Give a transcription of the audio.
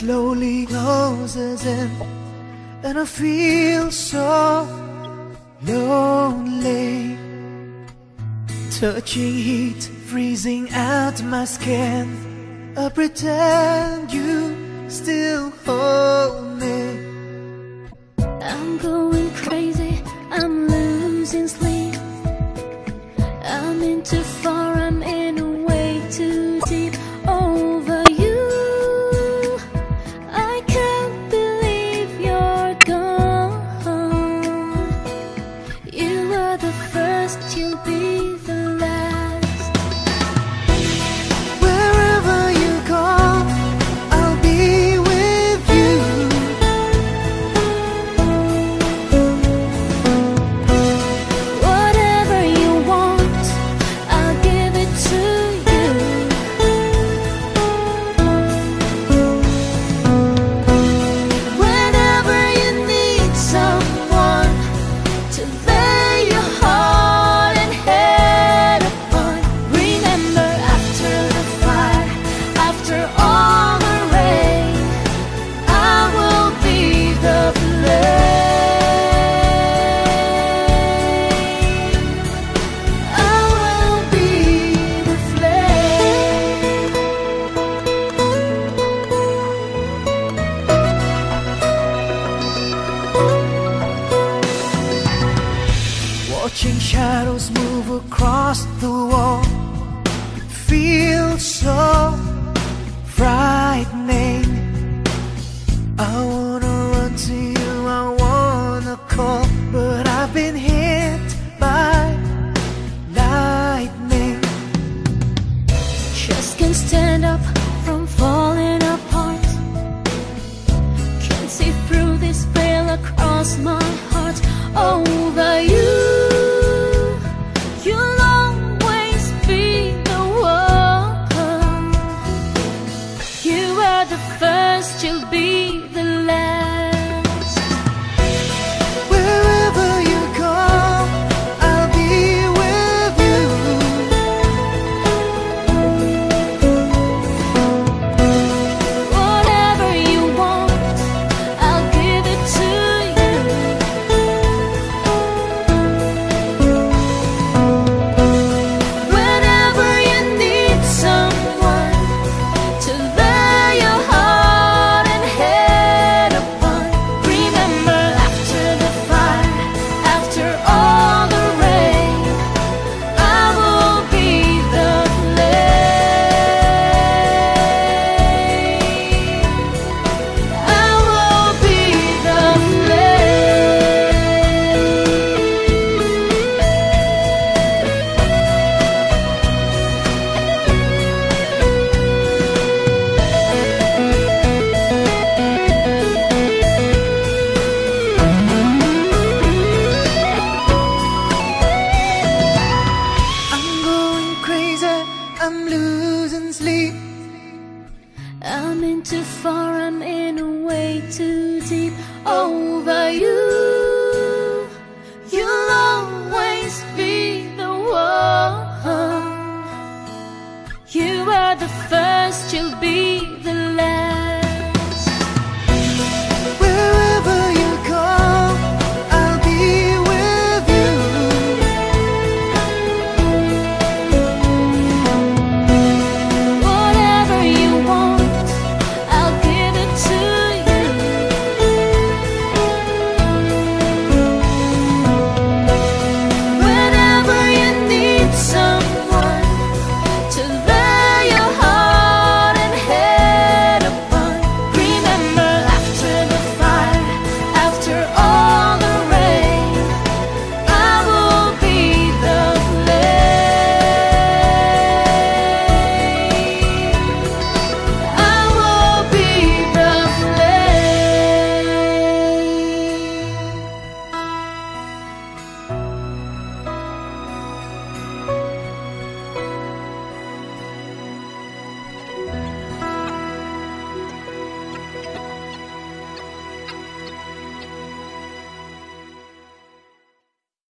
slowly closes in And I feel so lonely. Touching heat, freezing out my skin. I pretend you first, you'll be Watching shadows move across the wall feels so frightening. I wanna run to you, I wanna call, but I've been hit by lightning. Just can't stand up from falling apart. Can't see through this veil across my heart over the first you'll be too far, I'm in a way too deep over you. You'll always be the one. You are the first.